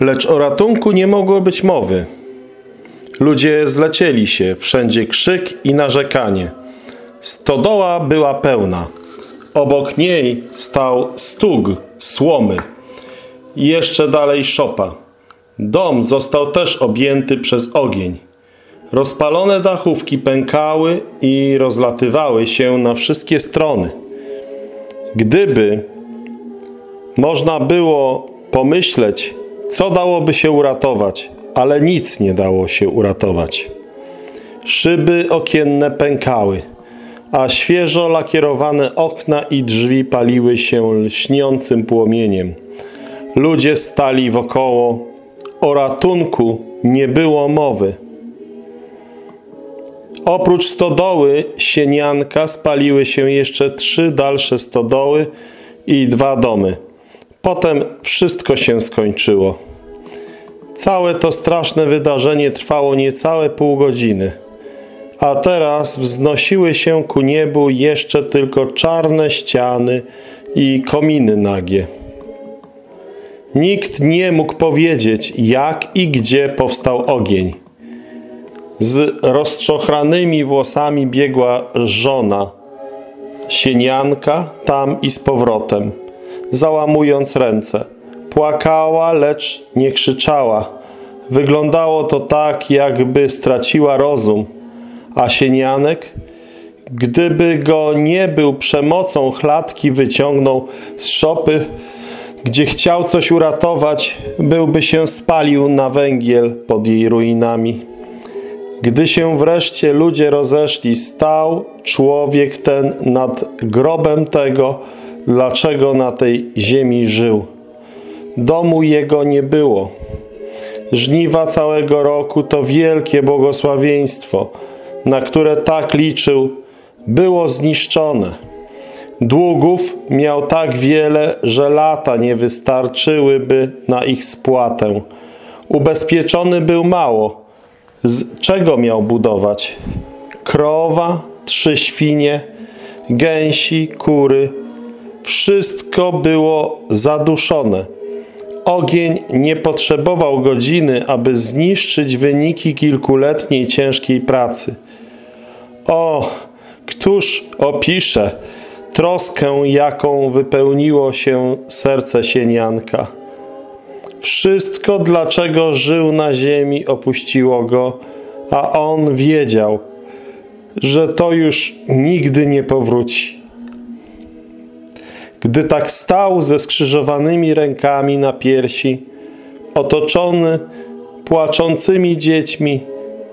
Lecz o ratunku nie mogło być mowy. Ludzie zlecieli się, wszędzie krzyk i narzekanie. Stodoła była pełna. Obok niej stał stug słomy. I jeszcze dalej szopa. Dom został też objęty przez ogień. Rozpalone dachówki pękały i rozlatywały się na wszystkie strony. Gdyby można było pomyśleć, co dałoby się uratować, ale nic nie dało się uratować. Szyby okienne pękały, a świeżo lakierowane okna i drzwi paliły się lśniącym płomieniem. Ludzie stali wokoło, o ratunku nie było mowy. Oprócz stodoły Sienianka spaliły się jeszcze trzy dalsze stodoły i dwa domy. Potem wszystko się skończyło. Całe to straszne wydarzenie trwało niecałe pół godziny. A teraz wznosiły się ku niebu jeszcze tylko czarne ściany i kominy nagie. Nikt nie mógł powiedzieć, jak i gdzie powstał ogień. Z rozczochranymi włosami biegła żona, sienianka tam i z powrotem, załamując ręce. Płakała, lecz nie krzyczała. Wyglądało to tak, jakby straciła rozum, a sienianek, gdyby go nie był przemocą chlatki wyciągnął z szopy, gdzie chciał coś uratować, byłby się spalił na węgiel pod jej ruinami. Gdy się wreszcie ludzie rozeszli, stał człowiek ten nad grobem tego, dlaczego na tej ziemi żył. Domu jego nie było. Żniwa całego roku to wielkie błogosławieństwo, na które tak liczył, było zniszczone. Długów miał tak wiele, że lata nie wystarczyłyby na ich spłatę. Ubezpieczony był mało. Z czego miał budować? Krowa, trzy świnie, gęsi, kury. Wszystko było zaduszone. Ogień nie potrzebował godziny, aby zniszczyć wyniki kilkuletniej ciężkiej pracy. O, któż opisze troskę, jaką wypełniło się serce sienianka. Wszystko, dlaczego żył na ziemi, opuściło go, a on wiedział, że to już nigdy nie powróci. Gdy tak stał ze skrzyżowanymi rękami na piersi, otoczony płaczącymi dziećmi,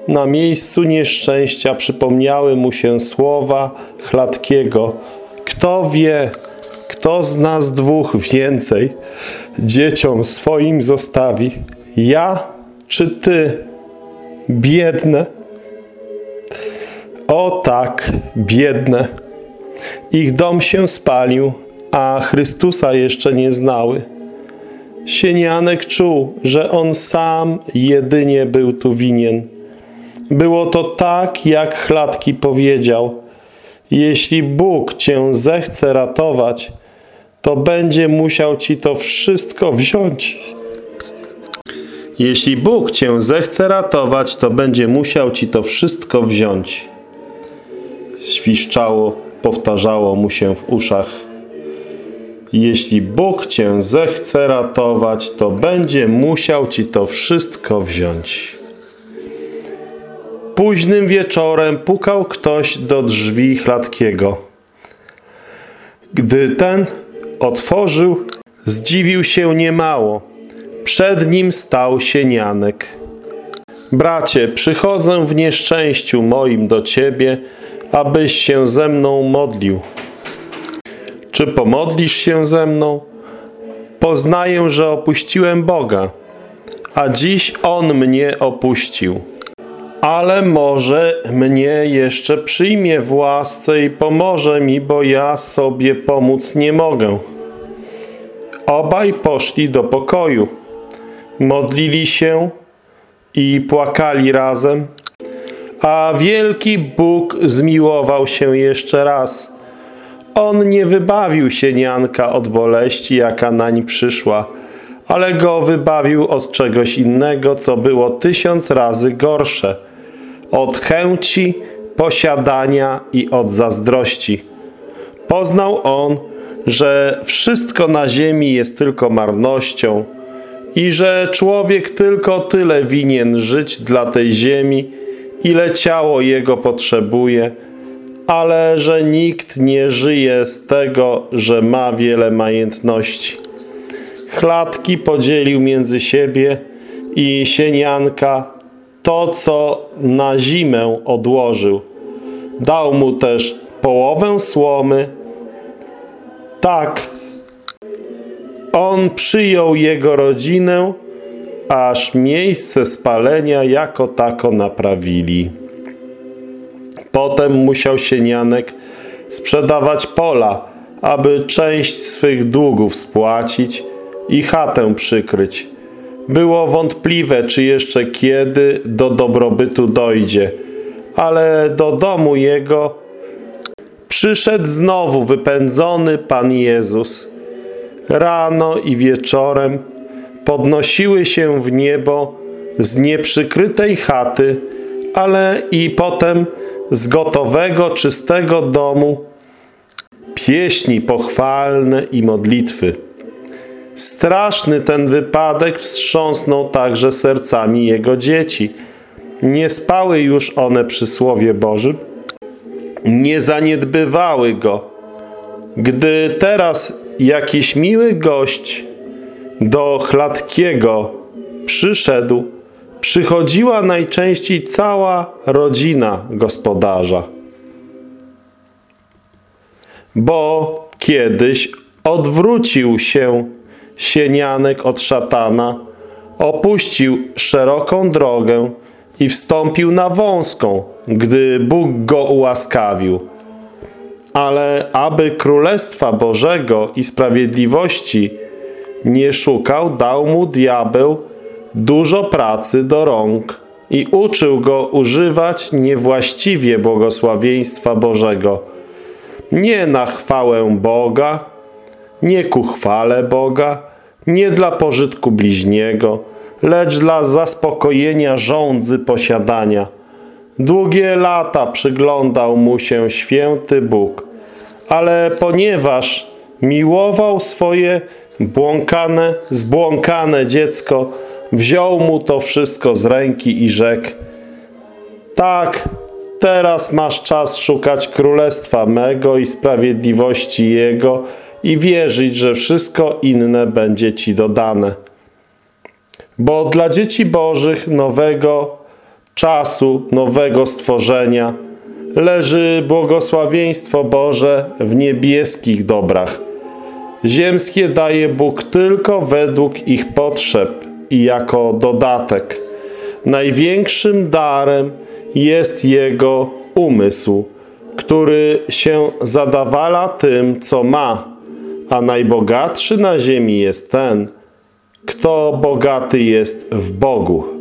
na miejscu nieszczęścia przypomniały mu się słowa Chladkiego. Kto wie, kto z nas dwóch więcej dzieciom swoim zostawi? Ja czy ty? Biedne. O tak, biedne. Ich dom się spalił, a Chrystusa jeszcze nie znały. Sienianek czuł, że on sam jedynie był tu winien. Było to tak, jak Chladki powiedział. Jeśli Bóg cię zechce ratować, to będzie musiał ci to wszystko wziąć. Jeśli Bóg cię zechce ratować, to będzie musiał ci to wszystko wziąć. Świszczało, powtarzało mu się w uszach. Jeśli Bóg cię zechce ratować, to będzie musiał ci to wszystko wziąć. Późnym wieczorem pukał ktoś do drzwi Chladkiego. Gdy ten otworzył, zdziwił się niemało. Przed nim stał sienianek. Bracie, przychodzę w nieszczęściu moim do Ciebie, abyś się ze mną modlił. Czy pomodlisz się ze mną? Poznaję, że opuściłem Boga, a dziś On mnie opuścił. Ale może mnie jeszcze przyjmie w łasce i pomoże mi, bo ja sobie pomóc nie mogę. Obaj poszli do pokoju. Modlili się i płakali razem. A wielki Bóg zmiłował się jeszcze raz – On nie wybawił się nianka od boleści, jaka nań przyszła, ale go wybawił od czegoś innego, co było tysiąc razy gorsze. Od chęci, posiadania i od zazdrości. Poznał on, że wszystko na ziemi jest tylko marnością i że człowiek tylko tyle winien żyć dla tej ziemi, ile ciało jego potrzebuje, ale że nikt nie żyje z tego, że ma wiele majątności. Chlatki podzielił między siebie i sienianka to, co na zimę odłożył. Dał mu też połowę słomy. Tak, on przyjął jego rodzinę, aż miejsce spalenia jako tako naprawili. Potem musiał sienianek sprzedawać pola, aby część swych długów spłacić i chatę przykryć. Było wątpliwe, czy jeszcze kiedy do dobrobytu dojdzie, ale do domu jego przyszedł znowu wypędzony Pan Jezus. Rano i wieczorem podnosiły się w niebo z nieprzykrytej chaty, ale i potem z gotowego, czystego domu pieśni pochwalne i modlitwy. Straszny ten wypadek wstrząsnął także sercami jego dzieci. Nie spały już one przy Słowie Bożym, nie zaniedbywały go. Gdy teraz jakiś miły gość do Chladkiego przyszedł, przychodziła najczęściej cała rodzina gospodarza. Bo kiedyś odwrócił się sienianek od szatana, opuścił szeroką drogę i wstąpił na wąską, gdy Bóg go ułaskawił. Ale aby Królestwa Bożego i Sprawiedliwości nie szukał, dał mu diabeł dużo pracy do rąk i uczył go używać niewłaściwie błogosławieństwa Bożego. Nie na chwałę Boga, nie ku chwale Boga, nie dla pożytku bliźniego, lecz dla zaspokojenia żądzy posiadania. Długie lata przyglądał mu się święty Bóg, ale ponieważ miłował swoje błąkane, zbłąkane dziecko, wziął mu to wszystko z ręki i rzekł tak, teraz masz czas szukać królestwa mego i sprawiedliwości jego i wierzyć, że wszystko inne będzie ci dodane. Bo dla dzieci bożych nowego czasu, nowego stworzenia leży błogosławieństwo Boże w niebieskich dobrach. Ziemskie daje Bóg tylko według ich potrzeb i jako dodatek. Największym darem jest Jego umysł, który się zadawala tym, co ma, a najbogatszy na ziemi jest ten, kto bogaty jest w Bogu.